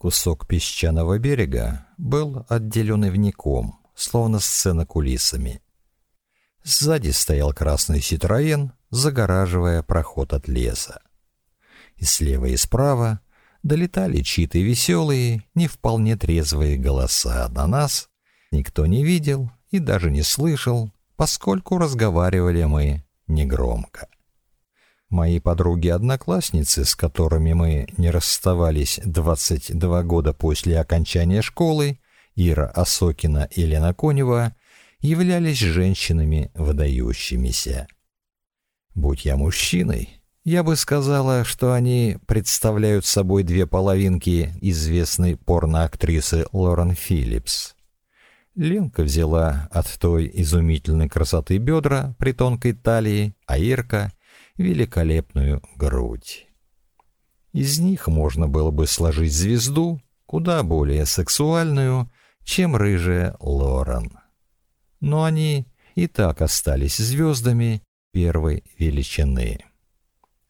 Кусок песчаного берега был отделен ивником, словно сцена кулисами. Сзади стоял красный «Ситроен», загораживая проход от леса. И слева и справа долетали чьи-то веселые, не вполне трезвые голоса. На нас никто не видел и даже не слышал, поскольку разговаривали мы негромко. Мои подруги-одноклассницы, с которыми мы не расставались 22 года после окончания школы, Ира Осокина и Лена Конева, являлись женщинами выдающимися. Будь я мужчиной, я бы сказала, что они представляют собой две половинки известной порноактрисы Лорен Филлипс. Ленка взяла от той изумительной красоты бедра при тонкой талии, а Ирка — великолепную грудь. Из них можно было бы сложить звезду, куда более сексуальную, чем рыжая Лорен. Но они и так остались звездами первой величины.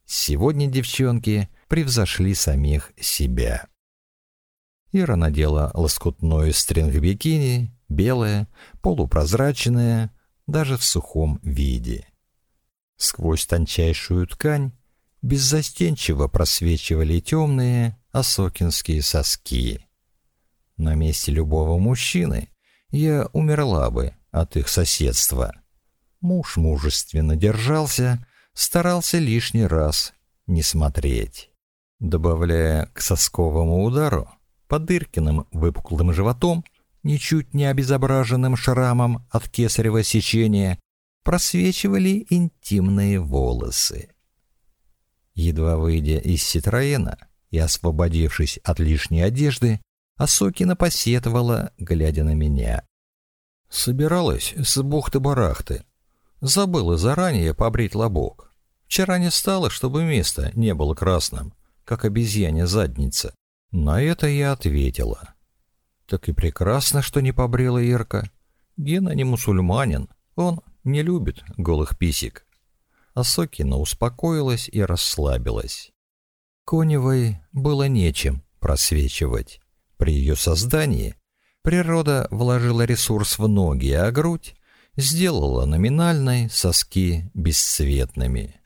Сегодня девчонки превзошли самих себя. Ира надела лоскутное стринг-бикини, белое, полупрозрачное, даже в сухом виде. Сквозь тончайшую ткань беззастенчиво просвечивали темные осокинские соски. На месте любого мужчины я умерла бы от их соседства. Муж мужественно держался, старался лишний раз не смотреть. Добавляя к сосковому удару, под Иркиным выпуклым животом, ничуть не обезображенным шрамом от кесарево сечения, просвечивали интимные волосы. Едва выйдя из Ситроена и освободившись от лишней одежды, Осокина посетовала, глядя на меня. Собиралась с бухты-барахты. Забыла заранее побрить лобок. Вчера не стало, чтобы место не было красным, как обезьяня задница. На это я ответила. Так и прекрасно, что не побрила Ирка. Гена не мусульманин, он не любит голых писек. Асокина успокоилась и расслабилась. Коневой было нечем просвечивать. При ее создании Природа вложила ресурс в ноги, а грудь сделала номинальной соски бесцветными.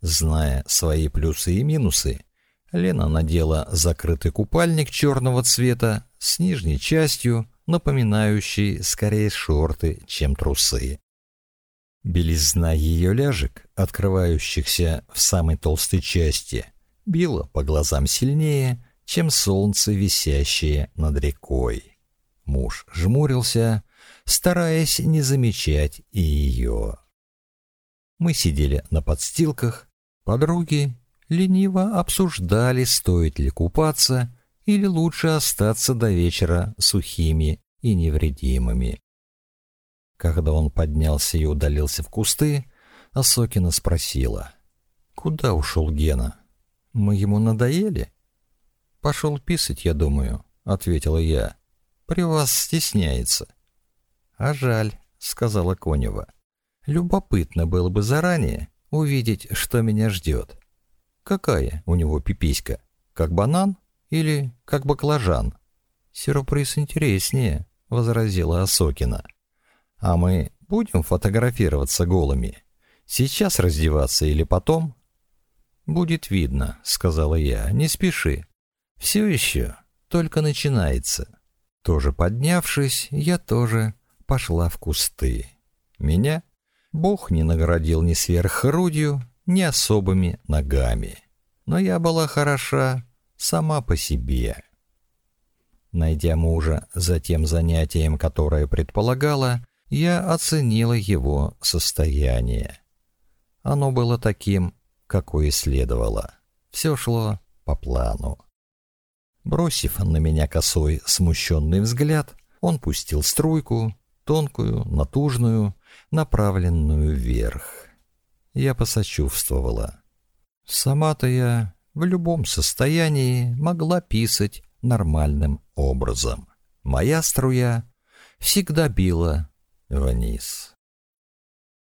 Зная свои плюсы и минусы, Лена надела закрытый купальник черного цвета с нижней частью, напоминающей скорее шорты, чем трусы. Белизна ее ляжек, открывающихся в самой толстой части, била по глазам сильнее, чем солнце, висящее над рекой. Муж жмурился, стараясь не замечать и ее. Мы сидели на подстилках, подруги лениво обсуждали, стоит ли купаться или лучше остаться до вечера сухими и невредимыми. Когда он поднялся и удалился в кусты, Осокина спросила, «Куда ушел Гена? Мы ему надоели?» «Пошел писать, я думаю», — ответила я при вас стесняется». «А жаль», — сказала Конева. «Любопытно было бы заранее увидеть, что меня ждет. Какая у него пиписька? Как банан или как баклажан?» «Сюрприз интереснее», — возразила Осокина. «А мы будем фотографироваться голыми? Сейчас раздеваться или потом?» «Будет видно», — сказала я, — «не спеши. Все еще только начинается». Тоже поднявшись, я тоже пошла в кусты. Меня Бог не наградил ни сверхгрудью, ни особыми ногами. Но я была хороша сама по себе. Найдя мужа за тем занятием, которое предполагала, я оценила его состояние. Оно было таким, какое следовало. Все шло по плану. Бросив на меня косой, смущенный взгляд, он пустил струйку, тонкую, натужную, направленную вверх. Я посочувствовала. Сама-то я в любом состоянии могла писать нормальным образом. Моя струя всегда била вниз.